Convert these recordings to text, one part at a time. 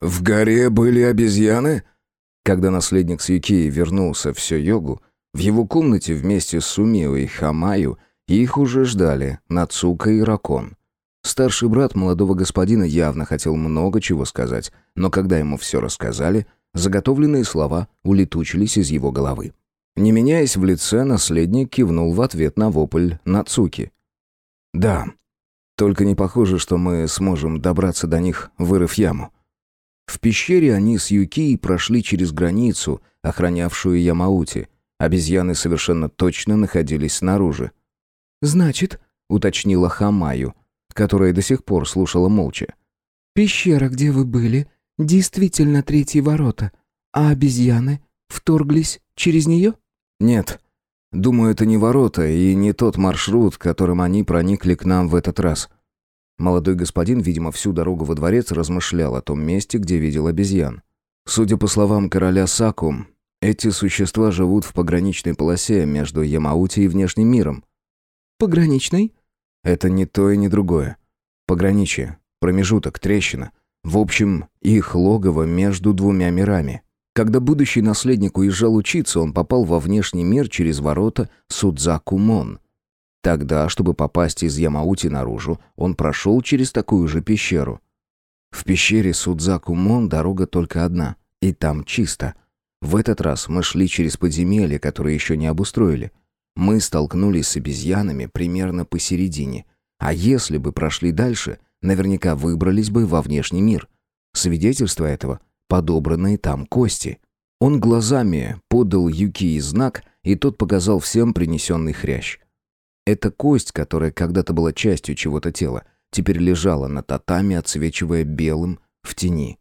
«В горе были обезьяны?» Когда наследник Сьюки вернулся в Сёйогу, в его комнате вместе с Сумио и Хамаю их уже ждали Нацука и Ракон. Старший брат молодого господина явно хотел много чего сказать, но когда ему все рассказали, заготовленные слова улетучились из его головы. Не меняясь в лице, наследник кивнул в ответ на вопль Нацуки. «Да, только не похоже, что мы сможем добраться до них, вырыв яму». В пещере они с Юки прошли через границу, охранявшую Ямаути. Обезьяны совершенно точно находились снаружи. «Значит», — уточнила Хамаю, которая до сих пор слушала молча. «Пещера, где вы были, действительно третьи ворота, а обезьяны вторглись через нее?» «Нет. Думаю, это не ворота и не тот маршрут, которым они проникли к нам в этот раз». Молодой господин, видимо, всю дорогу во дворец размышлял о том месте, где видел обезьян. Судя по словам короля Саку, эти существа живут в пограничной полосе между Ямаути и внешним миром. «Пограничной?» Это не то и не другое. Пограничие, промежуток, трещина. В общем, их логово между двумя мирами. Когда будущий наследник уезжал учиться, он попал во внешний мир через ворота Судзаку-Мон. Тогда, чтобы попасть из Ямаути наружу, он прошел через такую же пещеру. В пещере Судзаку-Мон дорога только одна, и там чисто. В этот раз мы шли через подземелье, которое еще не обустроили. Мы столкнулись с обезьянами примерно посередине. А если бы прошли дальше, наверняка выбрались бы во внешний мир. Свидетельство этого — подобранные там кости. Он глазами подал Юки знак, и тот показал всем принесенный хрящ. Эта кость, которая когда-то была частью чего-то тела, теперь лежала на татами, отсвечивая белым в тени.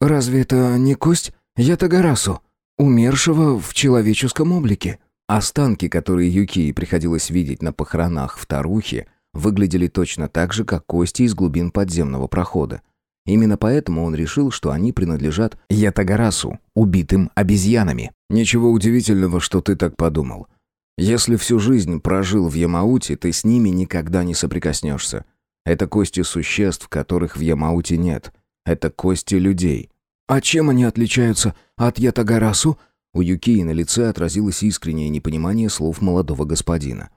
«Разве это не кость Ятагарасу, умершего в человеческом облике?» Останки, которые Юкии приходилось видеть на похоронах в Тарухе, выглядели точно так же, как кости из глубин подземного прохода. Именно поэтому он решил, что они принадлежат Ятагарасу, убитым обезьянами. «Ничего удивительного, что ты так подумал. Если всю жизнь прожил в Ямауте, ты с ними никогда не соприкоснешься. Это кости существ, которых в Ямауте нет. Это кости людей». «А чем они отличаются от Ятагарасу?» У Юкии на лице отразилось искреннее непонимание слов молодого господина.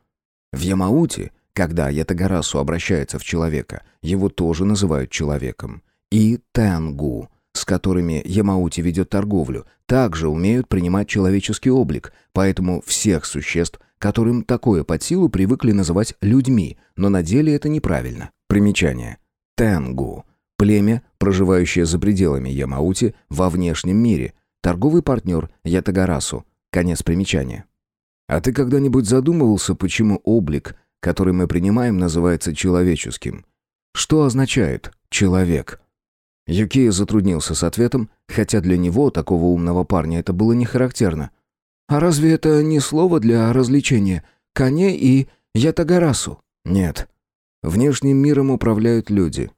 В Ямауте, когда Ятагарасу обращается в человека, его тоже называют человеком. И Тенгу, с которыми Ямаути ведет торговлю, также умеют принимать человеческий облик, поэтому всех существ, которым такое под силу, привыкли называть людьми, но на деле это неправильно. Примечание. Тенгу – племя, проживающее за пределами Ямаути во внешнем мире – Торговый партнер Ятагарасу. Конец примечания. А ты когда-нибудь задумывался, почему облик, который мы принимаем, называется человеческим? Что означает «человек»? Юкия затруднился с ответом, хотя для него, такого умного парня, это было не характерно. «А разве это не слово для развлечения? Коне и Ятагарасу?» «Нет. Внешним миром управляют люди.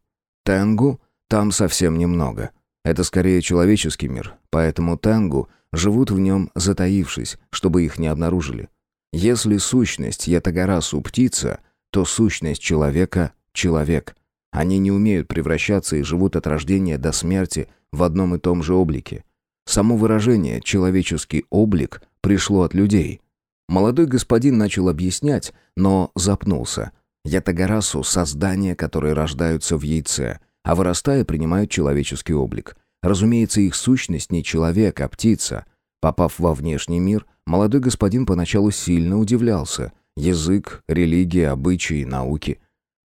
Тенгу там совсем немного. Это скорее человеческий мир, поэтому тангу живут в нем затаившись, чтобы их не обнаружили. Если сущность Ятагарасу птица, то сущность человека — человек. Они не умеют превращаться и живут от рождения до смерти в одном и том же облике. Само выражение «человеческий облик» пришло от людей. Молодой господин начал объяснять, но запнулся. Ятагарасу — создания, которые рождаются в яйце — а вырастая принимают человеческий облик. Разумеется, их сущность не человек, а птица. Попав во внешний мир, молодой господин поначалу сильно удивлялся. Язык, религия, обычаи, науки.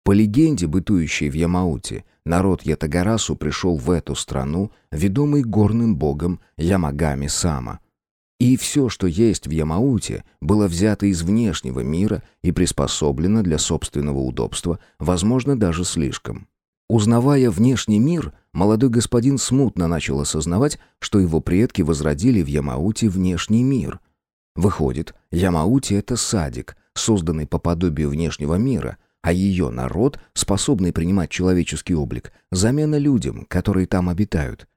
По легенде, бытующей в Ямауте, народ Ятагарасу пришел в эту страну, ведомый горным богом Ямагами Сама. И все, что есть в Ямауте, было взято из внешнего мира и приспособлено для собственного удобства, возможно, даже слишком. Узнавая внешний мир, молодой господин смутно начал осознавать, что его предки возродили в Ямауте внешний мир. Выходит, Ямаути — это садик, созданный по подобию внешнего мира, а ее народ, способный принимать человеческий облик, замена людям, которые там обитают.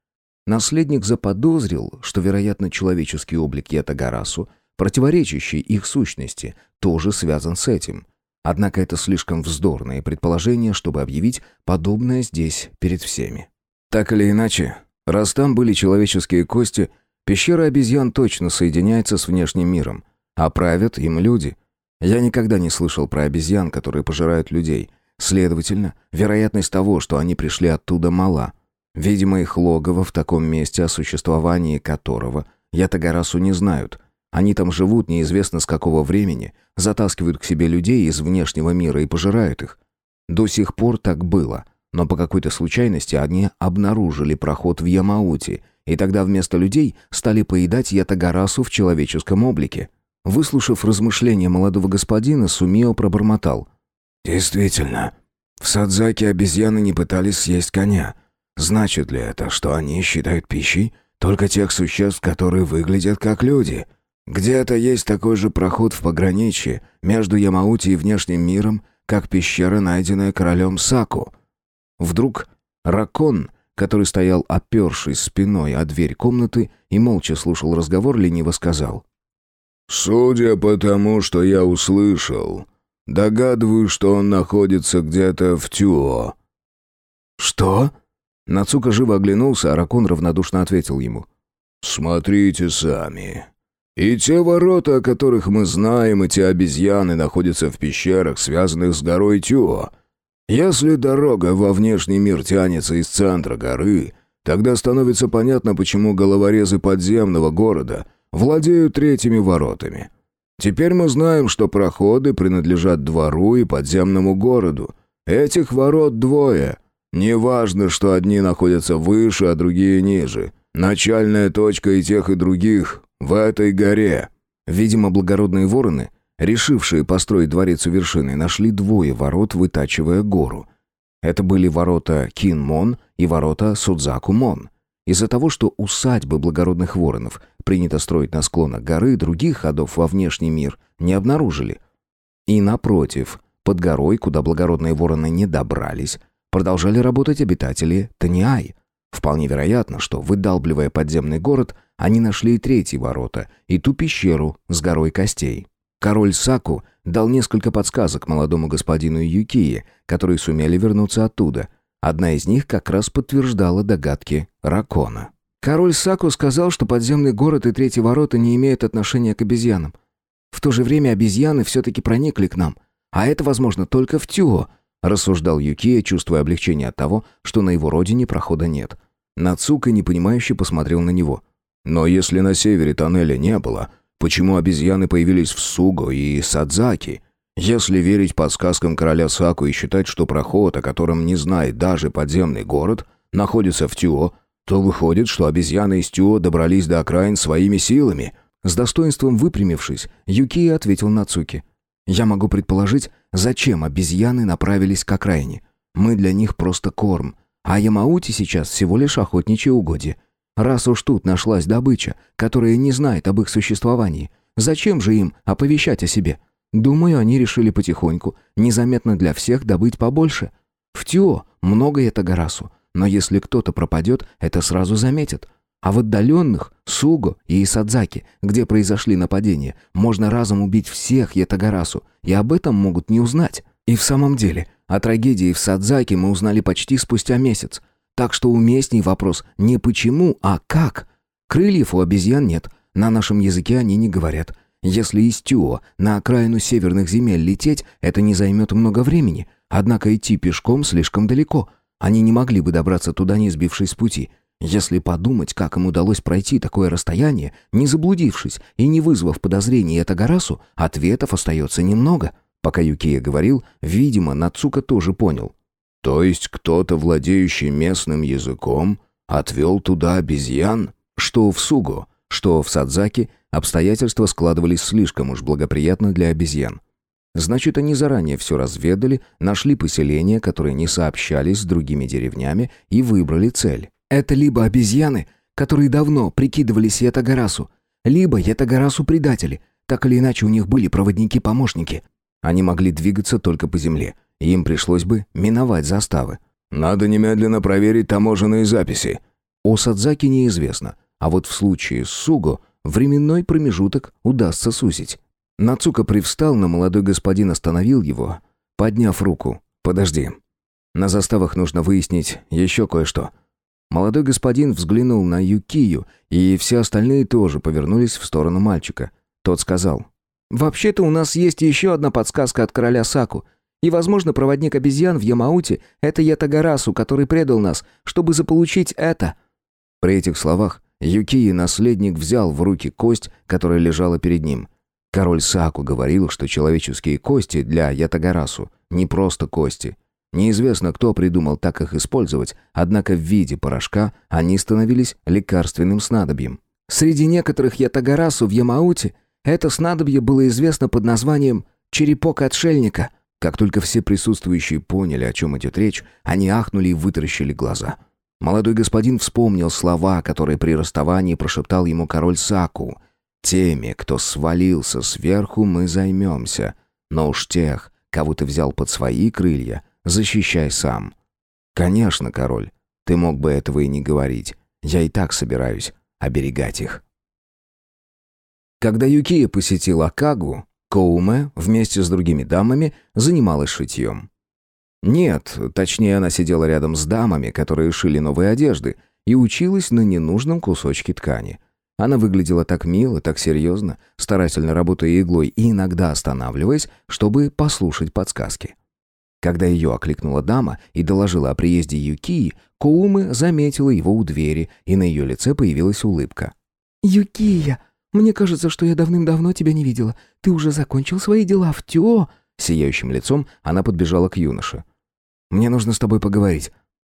Наследник заподозрил, что, вероятно, человеческий облик Ятагарасу, противоречащий их сущности, тоже связан с этим — Однако это слишком вздорное предположение, чтобы объявить подобное здесь перед всеми. Так или иначе, Раз там были человеческие кости, пещера обезьян точно соединяется с внешним миром, а правят им люди. Я никогда не слышал про обезьян, которые пожирают людей. Следовательно, вероятность того, что они пришли оттуда, мала. Видимо, их логово в таком месте, о существовании которого Ятагарасу не знают. Они там живут неизвестно с какого времени, затаскивают к себе людей из внешнего мира и пожирают их. До сих пор так было, но по какой-то случайности они обнаружили проход в Ямаути, и тогда вместо людей стали поедать Ятагарасу в человеческом облике. Выслушав размышления молодого господина, Сумио пробормотал. «Действительно, в Садзаке обезьяны не пытались съесть коня. Значит ли это, что они считают пищей только тех существ, которые выглядят как люди?» Где-то есть такой же проход в пограничье между Ямаути и внешним миром, как пещера, найденная королем Саку. Вдруг Ракон, который стоял опершись спиной о дверь комнаты и молча слушал разговор, лениво сказал. «Судя по тому, что я услышал, догадываюсь, что он находится где-то в Тюо». «Что?» Нацука живо оглянулся, а Ракон равнодушно ответил ему. «Смотрите сами. И те ворота, о которых мы знаем, и те обезьяны находятся в пещерах, связанных с горой Тюо. Если дорога во внешний мир тянется из центра горы, тогда становится понятно, почему головорезы подземного города владеют третьими воротами. Теперь мы знаем, что проходы принадлежат двору и подземному городу. Этих ворот двое. Неважно, что одни находятся выше, а другие ниже. Начальная точка и тех, и других в этой горе. Видимо, благородные вороны, решившие построить дворец у вершины, нашли двое ворот, вытачивая гору. Это были ворота Кинмон и ворота Судзаку-Мон. Из-за того, что усадьбы благородных воронов принято строить на склонах горы, других ходов во внешний мир не обнаружили. И напротив, под горой, куда благородные вороны не добрались, продолжали работать обитатели Таниай – Вполне вероятно, что, выдалбливая подземный город, они нашли и третьи ворота, и ту пещеру с горой костей. Король Саку дал несколько подсказок молодому господину Юкие, которые сумели вернуться оттуда. Одна из них как раз подтверждала догадки Ракона. Король Саку сказал, что подземный город и третьи ворота не имеют отношения к обезьянам. В то же время обезьяны все-таки проникли к нам, а это возможно только в Тюо, рассуждал Юкия, чувствуя облегчение от того, что на его родине прохода нет. Нацука непонимающе посмотрел на него. «Но если на севере тоннеля не было, почему обезьяны появились в Суго и Садзаки? Если верить подсказкам короля Саку и считать, что проход, о котором не знает даже подземный город, находится в Тюо, то выходит, что обезьяны из Тюо добрались до окраин своими силами». С достоинством выпрямившись, Юкия ответил Нацуки. «Я могу предположить, зачем обезьяны направились к окраине. Мы для них просто корм, а Ямаути сейчас всего лишь охотничье угодье. Раз уж тут нашлась добыча, которая не знает об их существовании, зачем же им оповещать о себе? Думаю, они решили потихоньку, незаметно для всех, добыть побольше. В Тио много это горасу, но если кто-то пропадет, это сразу заметят. А в отдаленных, Суго и Исадзаки, где произошли нападения, можно разом убить всех Ятагарасу, и об этом могут не узнать. И в самом деле, о трагедии в Садзаке мы узнали почти спустя месяц. Так что уместней вопрос не почему, а как. Крыльев у обезьян нет, на нашем языке они не говорят. Если из Тюо на окраину северных земель лететь, это не займет много времени. Однако идти пешком слишком далеко. Они не могли бы добраться туда, не сбившись с пути. Если подумать, как им удалось пройти такое расстояние, не заблудившись и не вызвав подозрений это Гарасу, ответов остается немного. Пока Юкия говорил, видимо, Нацука тоже понял. То есть кто-то, владеющий местным языком, отвел туда обезьян? Что в Суго, что в Садзаке обстоятельства складывались слишком уж благоприятно для обезьян. Значит, они заранее все разведали, нашли поселения, которые не сообщались с другими деревнями, и выбрали цель. Это либо обезьяны, которые давно прикидывались Ятагарасу, либо Ятагарасу предатели. Так или иначе, у них были проводники-помощники. Они могли двигаться только по земле, им пришлось бы миновать заставы. «Надо немедленно проверить таможенные записи». О Садзаки неизвестно, а вот в случае с Суго временной промежуток удастся сузить. Нацука привстал, но молодой господин остановил его, подняв руку. «Подожди. На заставах нужно выяснить еще кое-что. Молодой господин взглянул на Юкию, и все остальные тоже повернулись в сторону мальчика. Тот сказал, «Вообще-то у нас есть еще одна подсказка от короля Саку. И, возможно, проводник обезьян в Ямауте — это Ятагарасу, который предал нас, чтобы заполучить это». При этих словах Юкии наследник взял в руки кость, которая лежала перед ним. Король Саку говорил, что человеческие кости для Ятагарасу не просто кости. Неизвестно, кто придумал так их использовать, однако в виде порошка они становились лекарственным снадобьем. Среди некоторых Ятагарасу в Ямауте это снадобье было известно под названием «черепок отшельника». Как только все присутствующие поняли, о чем идет речь, они ахнули и вытаращили глаза. Молодой господин вспомнил слова, которые при расставании прошептал ему король Саку. «Теми, кто свалился сверху, мы займемся. Но уж тех, кого ты взял под свои крылья, защищай сам». «Конечно, король, ты мог бы этого и не говорить. Я и так собираюсь оберегать их». Когда Юкия посетил Акагу, Коуме вместе с другими дамами занималась шитьем. Нет, точнее, она сидела рядом с дамами, которые шили новые одежды, и училась на ненужном кусочке ткани. Она выглядела так мило, так серьезно, старательно работая иглой и иногда останавливаясь, чтобы послушать подсказки. Когда ее окликнула дама и доложила о приезде Юкии, Коумы заметила его у двери, и на ее лице появилась улыбка. «Юкия, мне кажется, что я давным-давно тебя не видела. Ты уже закончил свои дела в Тё?» Сияющим лицом она подбежала к юноше. «Мне нужно с тобой поговорить.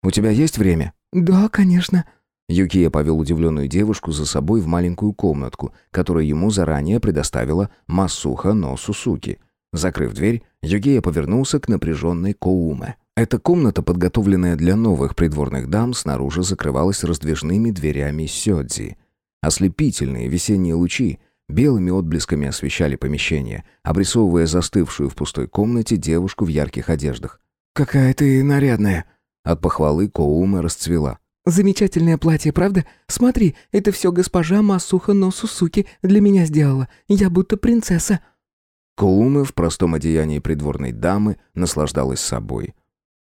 У тебя есть время?» «Да, конечно». Юкия повел удивленную девушку за собой в маленькую комнатку, которую ему заранее предоставила Масуха но Сусуки. Закрыв дверь, Юкия повернулся к напряженной Коуме. Эта комната, подготовленная для новых придворных дам, снаружи закрывалась раздвижными дверями сёдзи. Ослепительные весенние лучи белыми отблесками освещали помещение, обрисовывая застывшую в пустой комнате девушку в ярких одеждах. «Какая ты нарядная!» От похвалы Коума расцвела. «Замечательное платье, правда? Смотри, это все госпожа Масуха Носусуки для меня сделала. Я будто принцесса». Коума в простом одеянии придворной дамы наслаждалась собой.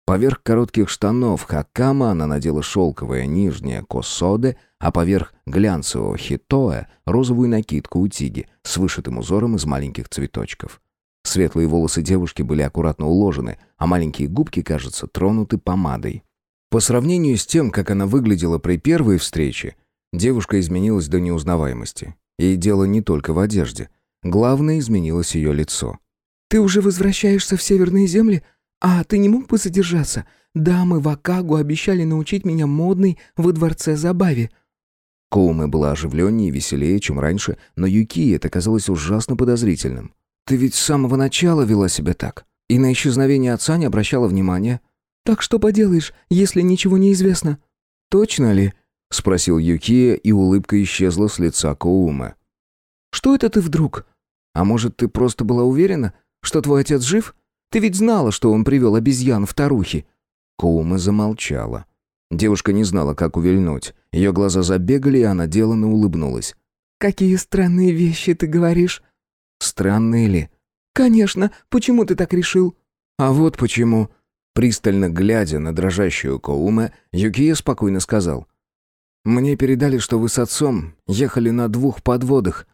Поверх коротких штанов хакама она надела шелковое нижнее косоде, а поверх глянцевого хитоя розовую накидку у тиги с вышитым узором из маленьких цветочков. Светлые волосы девушки были аккуратно уложены, а маленькие губки, кажется, тронуты помадой. По сравнению с тем, как она выглядела при первой встрече, девушка изменилась до неузнаваемости. И дело не только в одежде. Главное, изменилось ее лицо. «Ты уже возвращаешься в северные земли?» «А ты не мог бы задержаться? Дамы в Акагу обещали научить меня модной во дворце забаве». Коуме была оживленнее и веселее, чем раньше, но Юки это казалось ужасно подозрительным. «Ты ведь с самого начала вела себя так, и на исчезновение отца не обращала внимания». «Так что поделаешь, если ничего не известно?» «Точно ли?» — спросил Юкия, и улыбка исчезла с лица Коуме. «Что это ты вдруг? А может, ты просто была уверена, что твой отец жив?» Ты ведь знала, что он привел обезьян в Тарухи?» Коума замолчала. Девушка не знала, как увильнуть. Ее глаза забегали, и она деланно улыбнулась. «Какие странные вещи ты говоришь». «Странные ли?» «Конечно. Почему ты так решил?» «А вот почему». Пристально глядя на дрожащую Коуме, Юкия спокойно сказал. «Мне передали, что вы с отцом ехали на двух подводах».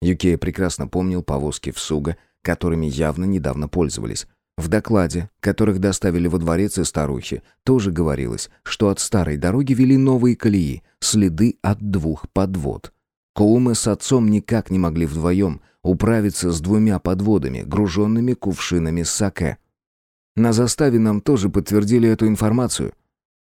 Юкия прекрасно помнил повозки в Суга, которыми явно недавно пользовались. В докладе, которых доставили во дворец и старухи, тоже говорилось, что от старой дороги вели новые колеи, следы от двух подвод. Коумы с отцом никак не могли вдвоем управиться с двумя подводами, груженными кувшинами саке. На заставе нам тоже подтвердили эту информацию.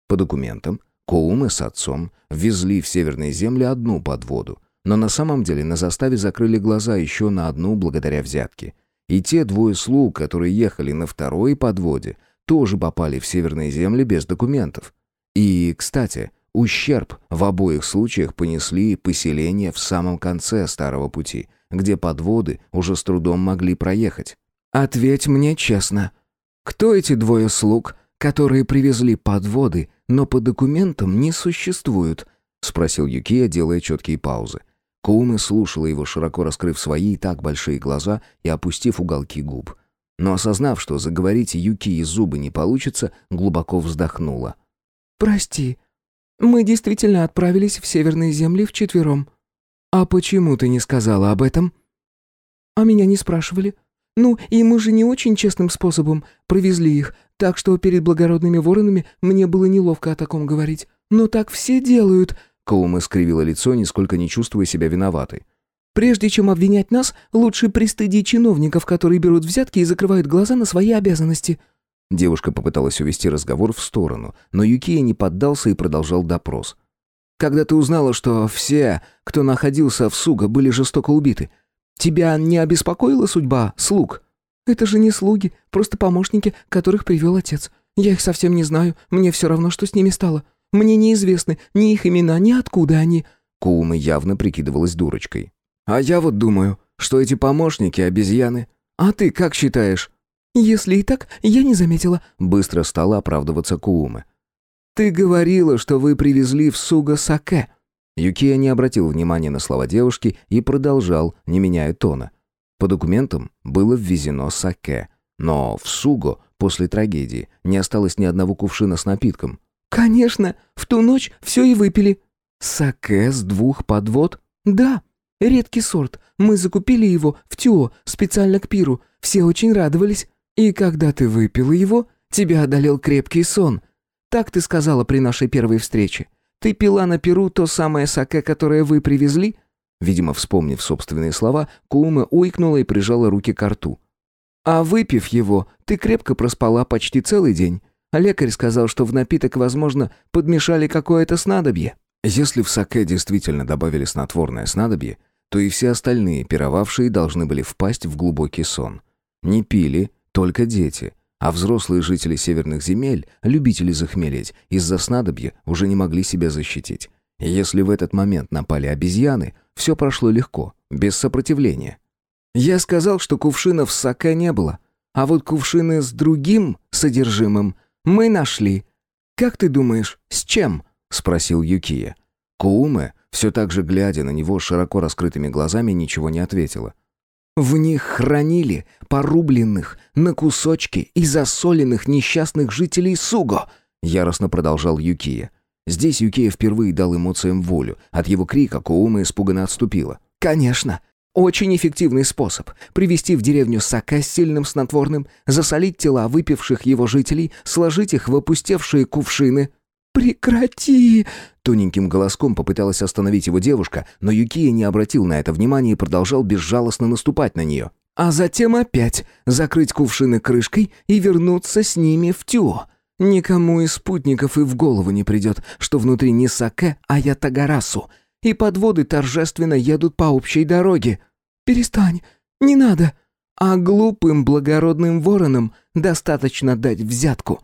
По документам, Коумы с отцом везли в северные земли одну подводу, но на самом деле на заставе закрыли глаза еще на одну благодаря взятке – и те двое слуг, которые ехали на второй подводе, тоже попали в северные земли без документов. И, кстати, ущерб в обоих случаях понесли поселения в самом конце старого пути, где подводы уже с трудом могли проехать. «Ответь мне честно, кто эти двое слуг, которые привезли подводы, но по документам не существуют?» — спросил Юкия, делая четкие паузы. Коуме слушала его, широко раскрыв свои и так большие глаза и опустив уголки губ. Но осознав, что заговорить Юки зубы не получится, глубоко вздохнула. «Прости, Мы действительно отправились в северные земли вчетвером». «А почему ты не сказала об этом?» «А меня не спрашивали. Ну, и мы же не очень честным способом провезли их, так что перед благородными воронами мне было неловко о таком говорить. Но так все делают». Коума скривила лицо, нисколько не чувствуя себя виноватой. «Прежде чем обвинять нас, лучше пристыдить чиновников, которые берут взятки и закрывают глаза на свои обязанности». Девушка попыталась увести разговор в сторону, но Юкия не поддался и продолжал допрос. «Когда ты узнала, что все, кто находился в Суга, были жестоко убиты, тебя не обеспокоила судьба слуг?» «Это же не слуги, просто помощники, которых привел отец. Я их совсем не знаю, мне все равно, что с ними стало. Мне неизвестны ни их имена, ни откуда они». Куума явно прикидывалась дурочкой. «А я вот думаю, что эти помощники — обезьяны. А ты как считаешь?» «Если и так, я не заметила», — быстро стала оправдываться Куума. «Ты говорила, что вы привезли в Суга саке». Юкия не обратил внимания на слова девушки и продолжал, не меняя тона. По документам было ввезено саке, но в Суго после трагедии не осталось ни одного кувшина с напитком. «Конечно, в ту ночь все и выпили». «Саке с двух подвод?» «Да, редкий сорт. Мы закупили его в Тюо, специально к пиру. Все очень радовались. И когда ты выпила его, тебя одолел крепкий сон. Так ты сказала при нашей первой встрече. Ты пила на Перу то самое саке, которое вы привезли?» Видимо, вспомнив собственные слова, Куума уикнула и прижала руки к рту. «А выпив его, ты крепко проспала почти целый день. Лекарь сказал, что в напиток, возможно, подмешали какое-то снадобье». Если в саке действительно добавили снотворное снадобье, то и все остальные пировавшие должны были впасть в глубокий сон. Не пили, только дети, а взрослые жители северных земель, любители захмелеть, из-за снадобья уже не могли себя защитить. Если в этот момент напали обезьяны, все прошло легко, без сопротивления. Я сказал, что кувшинов с саке не было, а вот кувшины с другим содержимым мы нашли. Как ты думаешь, с чем? спросил Юкия. Кууме, все так же глядя на него широко раскрытыми глазами, ничего не ответила. В них хранили порубленных на кусочки и засоленных несчастных жителей Суго, яростно продолжал Юкия. Здесь Юкия впервые дал эмоциям волю. От его крика Куума испуганно отступила. «Конечно. Очень эффективный способ. Привести в деревню сака с сильным снотворным, засолить тела выпивших его жителей, сложить их в опустевшие кувшины». «Прекрати!» Тоненьким голоском попыталась остановить его девушка, но Юкия не обратил на это внимания и продолжал безжалостно наступать на нее. «А затем опять закрыть кувшины крышкой и вернуться с ними в Тюо. Никому из спутников и в голову не придет, что внутри не Саке, а Ятагарасу, и подводы торжественно едут по общей дороге. Перестань, не надо. А глупым благородным воронам достаточно дать взятку».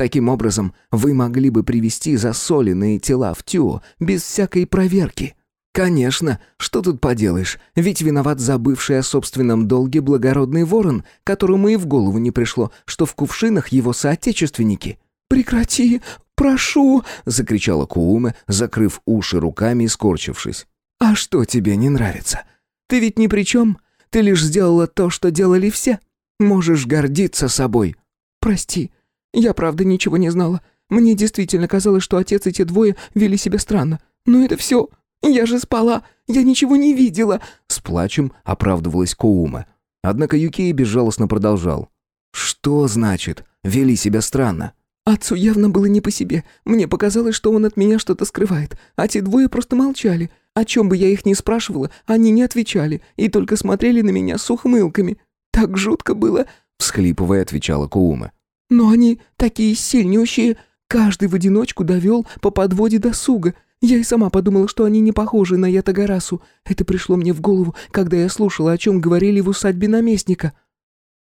Таким образом, вы могли бы привести засоленные тела в Тюо без всякой проверки. Конечно, что тут поделаешь, ведь виноват забывший о собственном долге благородный ворон, которому и в голову не пришло, что в кувшинах его соотечественники. «Прекрати, прошу!» — закричала Кууме, закрыв уши руками и скорчившись. «А что тебе не нравится? Ты ведь ни при чем. Ты лишь сделала то, что делали все. Можешь гордиться собой. Прости, я правда ничего не знала. Мне действительно казалось, что отец и те двое вели себя странно. Но это все. Я же спала. Я ничего не видела. С плачем оправдывалась Коума. Однако Юкей безжалостно продолжал. Что значит вели себя странно? Отцу явно было не по себе. Мне показалось, что он от меня что-то скрывает. А те двое просто молчали. О чем бы я их ни спрашивала, они не отвечали и только смотрели на меня с ухмылками. Так жутко было, всхлипывая, отвечала Коума. Но они такие сильнющие. Каждый в одиночку довел по подводе досуга. Я и сама подумала, что они не похожи на Ятагарасу. Это пришло мне в голову, когда я слушала, о чем говорили в усадьбе наместника.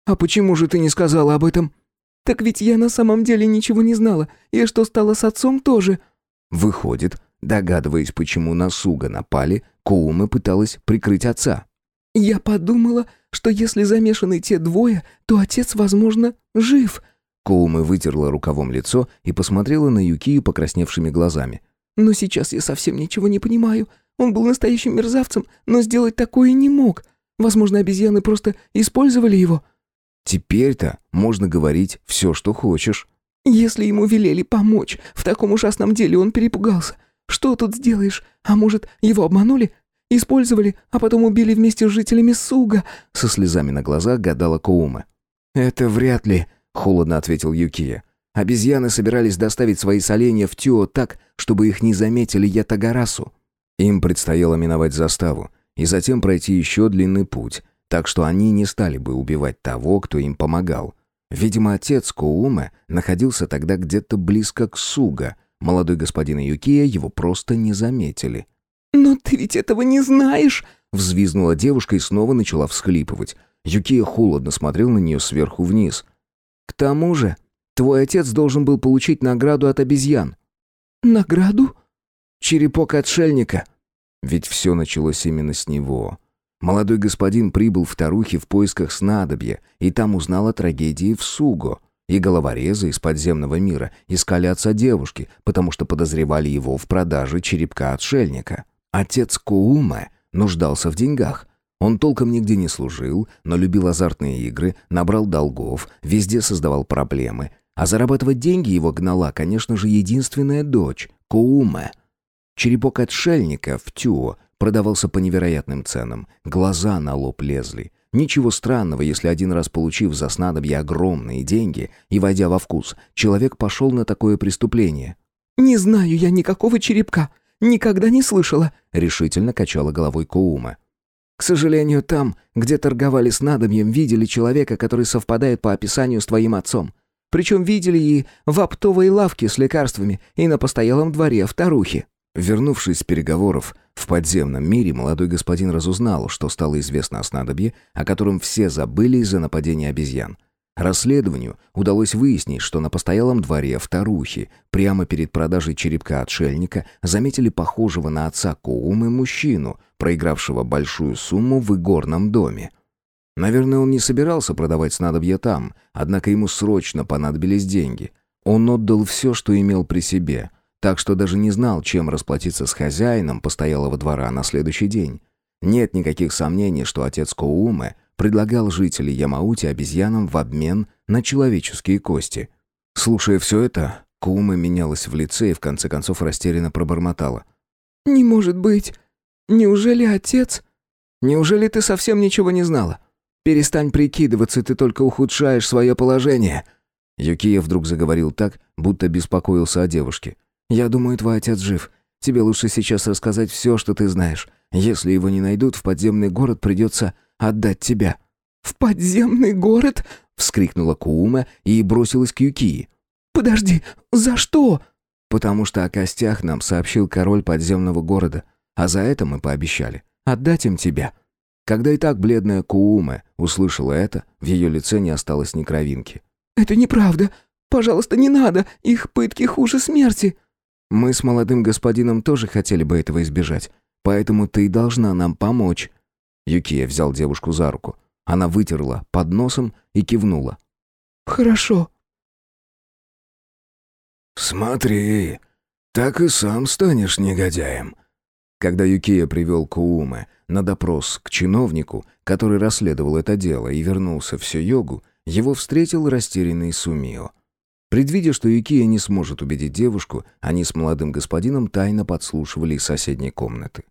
А почему же ты не сказала об этом? Так ведь я на самом деле ничего не знала. И что стало с отцом тоже. Выходит, догадываясь, почему на Суга напали, Коума пыталась прикрыть отца. Я подумала, что если замешаны те двое, то отец, возможно, жив. Коуме вытерла рукавом лицо и посмотрела на Юкию покрасневшими глазами. «Но сейчас я совсем ничего не понимаю. Он был настоящим мерзавцем, но сделать такое не мог. Возможно, обезьяны просто использовали его». «Теперь-то можно говорить все, что хочешь». Если ему велели помочь в таком ужасном деле, он перепугался. Что тут сделаешь? А может, его обманули? Использовали, а потом убили вместе с жителями Суга?» Со слезами на глазах гадала Коума. «Это вряд ли», — холодно ответил Юкия. «Обезьяны собирались доставить свои соленья в Тюо так, чтобы их не заметили Ятагарасу». Им предстояло миновать заставу и затем пройти еще длинный путь, так что они не стали бы убивать того, кто им помогал. Видимо, отец Коуме находился тогда где-то близко к Суга. Молодой господин Юкия его просто не заметили. «Но ты ведь этого не знаешь!» Взвизгнула девушка и снова начала всхлипывать. Юкия холодно смотрел на нее сверху вниз. «К тому же, твой отец должен был получить награду от обезьян». «Награду?» «Черепок отшельника». Ведь все началось именно с него. Молодой господин прибыл в Тарухи в поисках снадобья, и там узнал о трагедии в Суго. И головорезы из подземного мира искали отца девушки, потому что подозревали его в продаже черепка отшельника. Отец Кууме нуждался в деньгах. Он толком нигде не служил, но любил азартные игры, набрал долгов, везде создавал проблемы. А зарабатывать деньги его гнала, конечно же, единственная дочь, Кууме. Черепок отшельника в Тюо продавался по невероятным ценам. Глаза на лоб лезли. Ничего странного, если один раз получив за снадобье огромные деньги и войдя во вкус, человек пошел на такое преступление. «Не знаю я никакого черепка. Никогда не слышала», — решительно качала головой Коума. «К сожалению, там, где торговали снадобьем, видели человека, который совпадает по описанию с твоим отцом. Причем видели и в оптовой лавке с лекарствами, и на постоялом дворе в Тарухе». Вернувшись с переговоров, в подземном мире молодой господин разузнал, что стало известно о снадобье, о котором все забыли из-за нападения обезьян. Расследованию удалось выяснить, что на постоялом дворе в Тарухе, прямо перед продажей черепка отшельника, заметили похожего на отца Коумы мужчину, проигравшего большую сумму в игорном доме. Наверное, он не собирался продавать снадобье там, однако ему срочно понадобились деньги. Он отдал все, что имел при себе — так что даже не знал, чем расплатиться с хозяином постоялого двора на следующий день. Нет никаких сомнений, что отец Коуме предлагал жителей Ямаути обезьянам в обмен на человеческие кости. Слушая все это, Коуме менялась в лице и в конце концов растерянно пробормотала. «Не может быть! Неужели отец...» «Неужели ты совсем ничего не знала? Перестань прикидываться, ты только ухудшаешь свое положение!» Юкия вдруг заговорил так, будто беспокоился о девушке. Я думаю, твой отец жив. Тебе лучше сейчас рассказать все, что ты знаешь. Если его не найдут, в подземный город придется отдать тебя». «В подземный город?» — вскрикнула Куума и бросилась к Юкии. «Подожди, за что?» «Потому что о костях нам сообщил король подземного города, а за это мы пообещали отдать им тебя». Когда и так бледная Кууме услышала это, в ее лице не осталось ни кровинки. «Это неправда. Пожалуйста, не надо. Их пытки хуже смерти». Мы с молодым господином тоже хотели бы этого избежать, поэтому ты должна нам помочь». Юкия взял девушку за руку. Она вытерла под носом и кивнула. «Хорошо». «Смотри, так и сам станешь негодяем». Когда Юкия привел Кууме на допрос к чиновнику, который расследовал это дело и вернулся в Сёйогу, его встретил растерянный Сумио. Предвидя, что Юкия не сможет убедить девушку, они с молодым господином тайно подслушивали из соседней комнаты.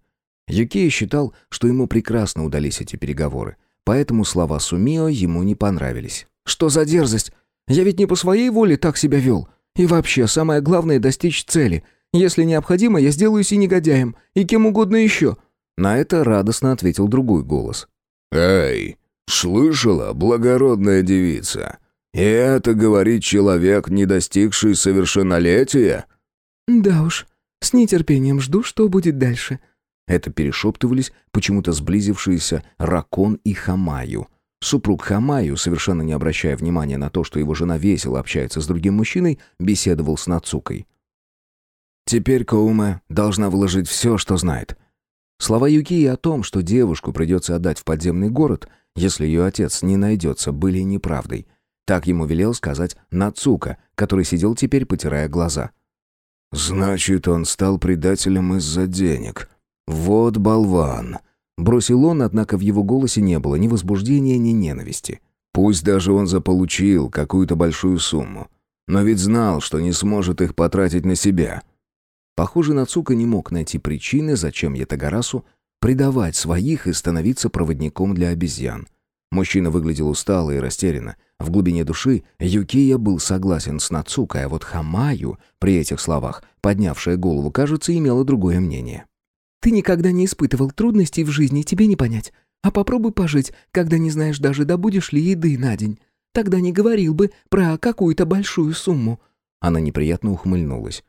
Юкия считал, что ему прекрасно удались эти переговоры, поэтому слова Сумио ему не понравились. «Что за дерзость? Я ведь не по своей воле так себя вел. И вообще, самое главное — достичь цели. Если необходимо, я сделаюсь и негодяем, и кем угодно еще». На это радостно ответил другой голос. «Эй, слышала, благородная девица? «И это говорит человек, не достигший совершеннолетия?» «Да уж, с нетерпением жду, что будет дальше». Это перешептывались почему-то сблизившиеся Ракон и Хамаю. Супруг Хамаю, совершенно не обращая внимания на то, что его жена весело общается с другим мужчиной, беседовал с Нацукой. Теперь Коуме должна выложить все, что знает. Слова Юкии о том, что девушку придется отдать в подземный город, если ее отец не найдется, были неправдой — так ему велел сказать Нацука, который сидел теперь, потирая глаза. «Значит, он стал предателем из-за денег. Вот болван!» Бросил он, однако в его голосе не было ни возбуждения, ни ненависти. Пусть даже он заполучил какую-то большую сумму. но ведь знал, что не сможет их потратить на себя. Похоже, Нацука не мог найти причины, зачем Ятагарасу предавать своих и становиться проводником для обезьян. Мужчина выглядел устало и растерянно. В глубине души Юкия был согласен с Нацукой, а вот Хамаю, при этих словах, поднявшая голову, кажется, имела другое мнение. «Ты никогда не испытывал трудностей в жизни, тебе не понять. А попробуй пожить, когда не знаешь даже, добудешь ли еды на день. Тогда не говорил бы про какую-то большую сумму». Она неприятно ухмыльнулась.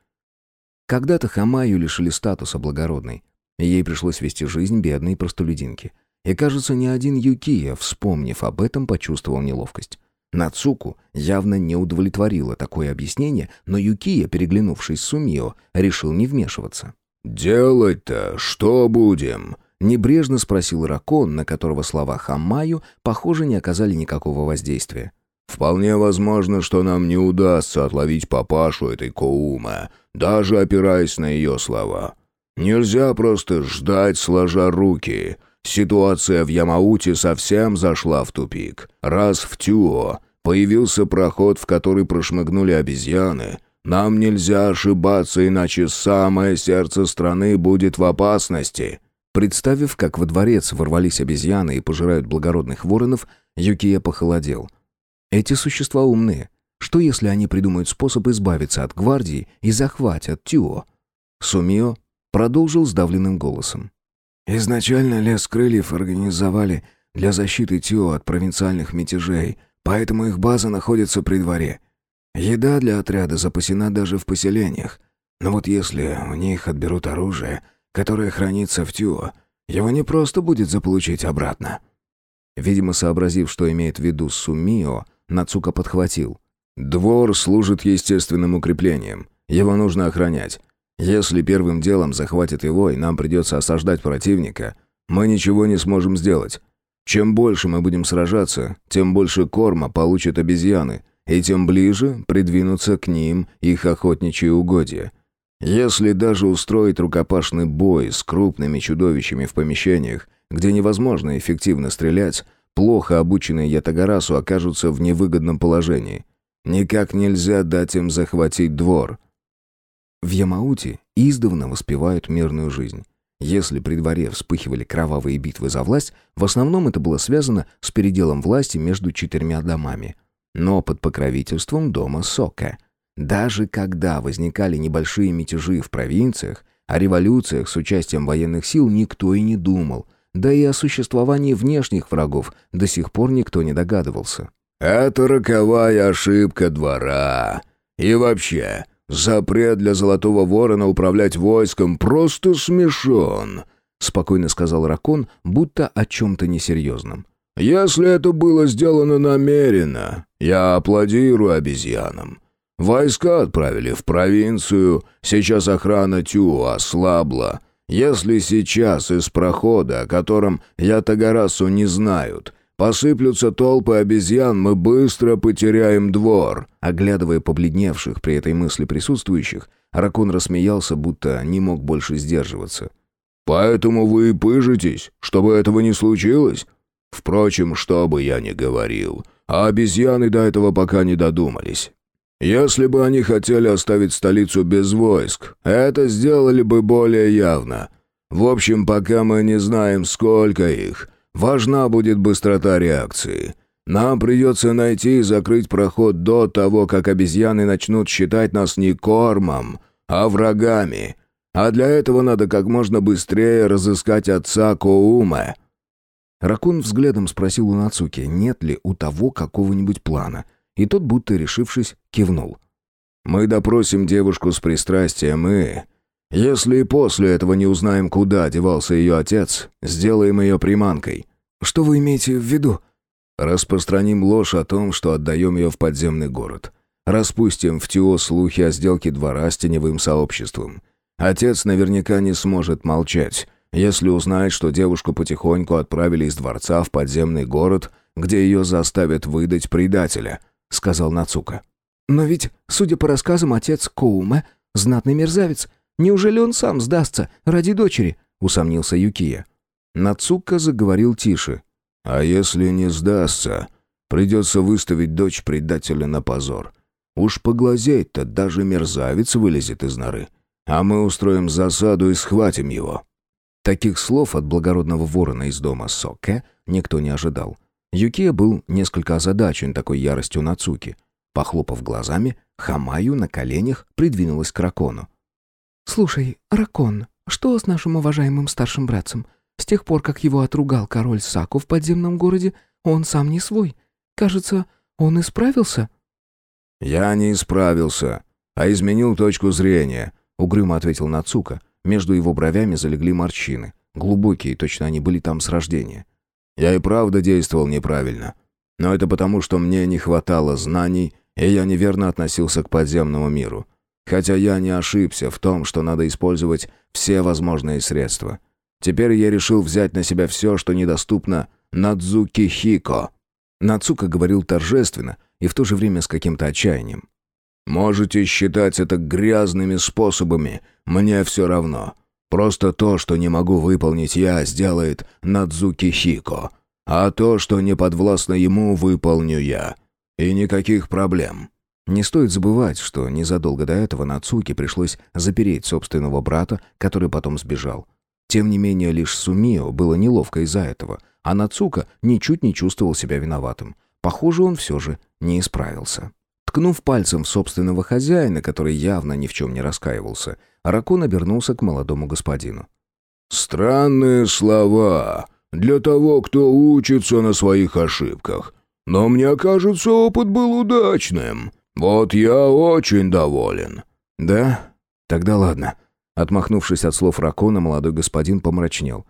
Когда-то Хамаю лишили статуса благородной. Ей пришлось вести жизнь бедной простолюдинки. И, кажется, ни один Юкия, вспомнив об этом, почувствовал неловкость. Нацуку явно не удовлетворило такое объяснение, но Юкия, переглянувшись с Сумио, решил не вмешиваться. «Делать-то что будем?» Небрежно спросил Ракон, на которого слова Хамаю, похоже, не оказали никакого воздействия. «Вполне возможно, что нам не удастся отловить папашу этой Коума, даже опираясь на ее слова. Нельзя просто ждать, сложа руки. Ситуация в Ямауте совсем зашла в тупик. Раз в Тюо появился проход, в который прошмыгнули обезьяны, нам нельзя ошибаться, иначе самое сердце страны будет в опасности». Представив, как во дворец ворвались обезьяны и пожирают благородных воронов, Юкия похолодел. Эти существа умные. Что если они придумают способ избавиться от гвардии и захватят Тюо? Сумио продолжил сдавленным голосом. Изначально лес крыльев организовали для защиты Тио от провинциальных мятежей, поэтому их база находится при дворе. Еда для отряда запасена даже в поселениях. Но вот если у них отберут оружие, которое хранится в Тио, его не просто будет заполучить обратно. Видимо, сообразив, что имеет в виду Сумио, Нацука подхватил. «Двор служит естественным укреплением. Его нужно охранять. Если первым делом захватят его, и нам придется осаждать противника, мы ничего не сможем сделать. Чем больше мы будем сражаться, тем больше корма получат обезьяны, и тем ближе придвинутся к ним их охотничьи угодья. Если даже устроить рукопашный бой с крупными чудовищами в помещениях, где невозможно эффективно стрелять, плохо обученные Ятагарасу окажутся в невыгодном положении. Никак нельзя дать им захватить двор – в Ямауте издавна воспевают мирную жизнь. Если при дворе вспыхивали кровавые битвы за власть, в основном это было связано с переделом власти между четырьмя домами. Но под покровительством дома Сока. Даже когда возникали небольшие мятежи в провинциях, о революциях с участием военных сил никто и не думал. Да и о существовании внешних врагов до сих пор никто не догадывался. «Это роковая ошибка двора. И вообще, Запрет для Золотого Ворона управлять войском просто смешон», — спокойно сказал Ракон, будто о чем-то несерьезном. «Если это было сделано намеренно, я аплодирую обезьянам. Войска отправили в провинцию, сейчас охрана Тю ослабла. Если сейчас из прохода, о котором Тагарасу не знают, Посыплются толпы обезьян, мы быстро потеряем двор». Оглядывая побледневших при этой мысли присутствующих, Ракон рассмеялся, будто не мог больше сдерживаться. «Поэтому вы и пыжитесь, чтобы этого не случилось? Впрочем, что бы я ни говорил, а обезьяны до этого пока не додумались. Если бы они хотели оставить столицу без войск, это сделали бы более явно. В общем, пока мы не знаем, сколько их, Важна будет быстрота реакции. Нам придется найти и закрыть проход до того, как обезьяны начнут считать нас не кормом, а врагами. А для этого надо как можно быстрее разыскать отца Коуме». Ракун взглядом спросил у Нацуки, нет ли у того какого-нибудь плана, и тот, будто решившись, кивнул. «Мы допросим девушку с пристрастием и, если и после этого не узнаем, куда девался ее отец, сделаем ее приманкой». «Что вы имеете в виду?» «Распространим ложь о том, что отдаем ее в подземный город. Распустим в ТИО слухи о сделке двора с теневым сообществом. Отец наверняка не сможет молчать, если узнает, что девушку потихоньку отправили из дворца в подземный город, где ее заставят выдать предателя», — сказал Нацука. «Но ведь, судя по рассказам, отец Коуме — знатный мерзавец». Неужели он сам сдастся ради дочери?» — усомнился Юкия. Нацука заговорил тише. «А если не сдастся, придется выставить дочь предателя на позор. Уж поглазеть-то даже мерзавец вылезет из норы. А мы устроим засаду и схватим его». Таких слов от благородного ворона из дома Соке никто не ожидал. Юкия был несколько озадачен такой яростью Нацуки. Похлопав глазами, Хамаю на коленях придвинулась к Ракону. «Слушай, Ракон, что с нашим уважаемым старшим братцем? С тех пор, как его отругал король Саку в подземном городе, он сам не свой. Кажется, он исправился?» «Я не исправился, а изменил точку зрения», — угрюмо ответил Нацука. Между его бровями залегли морщины. Глубокие, точно они были там с рождения. «Я и правда действовал неправильно. Но это потому, что мне не хватало знаний, и я неверно относился к подземному миру. Хотя я не ошибся в том, что надо использовать все возможные средства. Теперь я решил взять на себя все, что недоступно Надзуки Хико». Нацука говорил торжественно и в то же время с каким-то отчаянием. «Можете считать это грязными способами, мне все равно. Просто то, что не могу выполнить я, сделает Надзуки Хико, а то, что не подвластно ему, выполню я. И никаких проблем». Не стоит забывать, что незадолго до этого Нацуки пришлось запереть собственного брата, который потом сбежал. Тем не менее, лишь Сумио было неловко из-за этого, а Нацука ничуть не чувствовал себя виноватым. Похоже, он все же не исправился. Ткнув пальцем в собственного хозяина, который явно ни в чем не раскаивался, Ракон обернулся к молодому господину. «Странные слова для того, кто учится на своих ошибках. Но мне кажется, опыт был удачным. Вот я очень доволен». «Да? Тогда ладно». Отмахнувшись от слов Ракона, молодой господин помрачнел.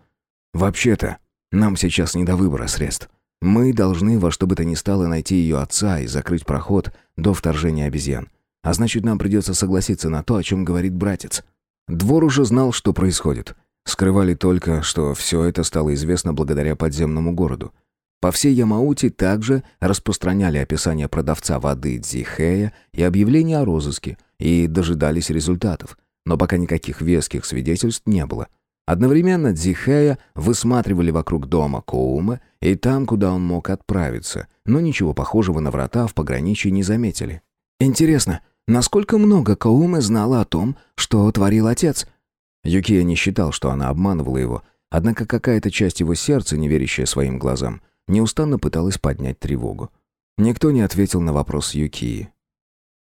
«Вообще-то, нам сейчас не до выбора средств. Мы должны во что бы то ни стало найти ее отца и закрыть проход до вторжения обезьян. А значит, нам придется согласиться на то, о чем говорит братец. Двор уже знал, что происходит. Скрывали только, что все это стало известно благодаря подземному городу. По всей Ямаути также распространяли описание продавца воды Дзихея и объявления о розыске, и дожидались результатов. Но пока никаких веских свидетельств не было – Одновременно Дзихея высматривали вокруг дома Коума и там, куда он мог отправиться, но ничего похожего на врата в пограничье не заметили. Интересно, насколько много Коумы знала о том, что творил отец? Юкия не считал, что она обманывала его, однако какая-то часть его сердца, не верящая своим глазам, неустанно пыталась поднять тревогу. Никто не ответил на вопрос Юкии.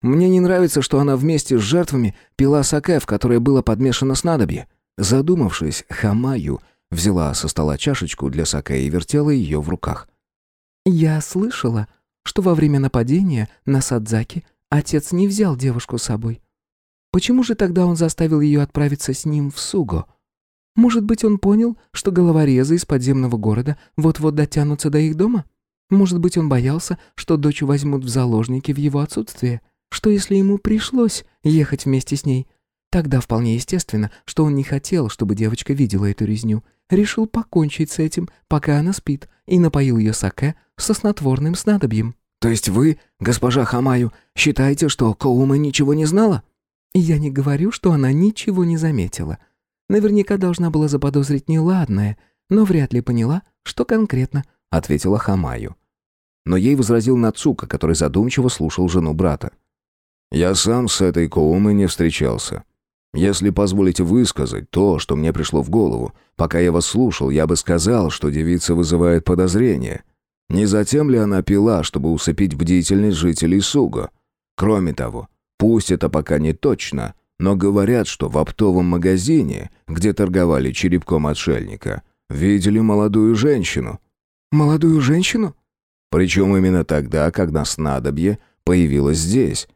«Мне не нравится, что она вместе с жертвами пила саке, в которое было подмешано снадобье», Задумавшись, Хамаю взяла со стола чашечку для саке и вертела ее в руках. «Я слышала, что во время нападения на Садзаки отец не взял девушку с собой. Почему же тогда он заставил ее отправиться с ним в Суго? Может быть, он понял, что головорезы из подземного города вот-вот дотянутся до их дома? Может быть, он боялся, что дочь возьмут в заложники в его отсутствие? Что если ему пришлось ехать вместе с ней?» Тогда вполне естественно, что он не хотел, чтобы девочка видела эту резню. Решил покончить с этим, пока она спит, и напоил ее саке со снотворным снадобьем. «То есть вы, госпожа Хамаю, считаете, что Коума ничего не знала?» «Я не говорю, что она ничего не заметила. Наверняка должна была заподозрить неладное, но вряд ли поняла, что конкретно», — ответила Хамаю. Но ей возразил Нацука, который задумчиво слушал жену брата. «Я сам с этой Коумой не встречался. Если позволите высказать то, что мне пришло в голову, пока я вас слушал, я бы сказал, что девица вызывает подозрение. Не затем ли она пила, чтобы усыпить бдительность жителей Суга? Кроме того, пусть это пока не точно, но говорят, что в оптовом магазине, где торговали черепком отшельника, видели молодую женщину. Молодую женщину? Причем именно тогда, когда снадобье появилось здесь.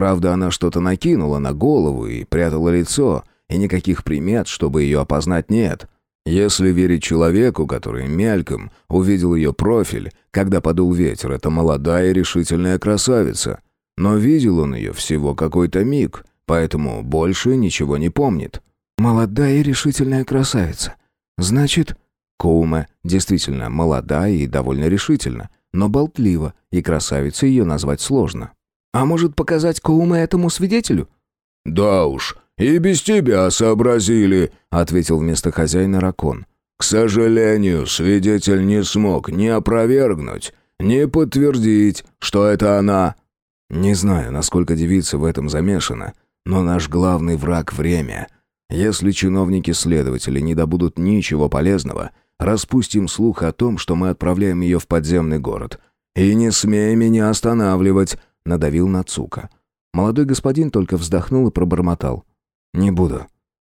Правда, она что-то накинула на голову и прятала лицо, и никаких примет, чтобы ее опознать, нет. Если верить человеку, который мельком увидел ее профиль, когда подул ветер, это молодая и решительная красавица. Но видел он ее всего какой-то миг, поэтому больше ничего не помнит. «Молодая и решительная красавица. Значит...» Коума действительно молодая и довольно решительна, но болтлива, и красавицей ее назвать сложно. А может показать Коума этому свидетелю?» «Да уж, и без тебя сообразили», — ответил вместо хозяина Ракон. «К сожалению, свидетель не смог ни опровергнуть, ни подтвердить, что это она». Не знаю, насколько девица в этом замешана, но наш главный враг — время. Если чиновники-следователи не добудут ничего полезного, распустим слух о том, что мы отправляем ее в подземный город. И не смей меня останавливать, — надавил Нацука. Молодой господин только вздохнул и пробормотал. «Не буду.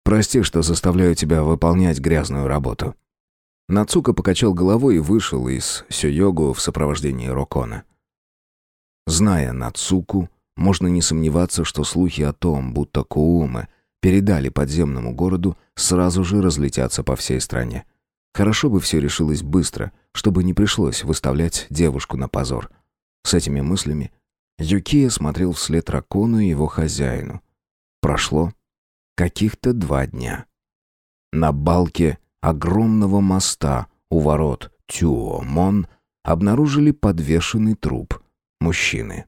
Прости, что заставляю тебя выполнять грязную работу». Нацука покачал головой и вышел из Сёйогу в сопровождении Рокона. Зная Нацуку, можно не сомневаться, что слухи о том, будто Куумы передали подземному городу, сразу же разлетятся по всей стране. Хорошо бы все решилось быстро, чтобы не пришлось выставлять девушку на позор. С этими мыслями Юкия смотрел вслед Ракону и его хозяину. Прошло каких-то два дня. На балке огромного моста у ворот Тюомон обнаружили подвешенный труп мужчины.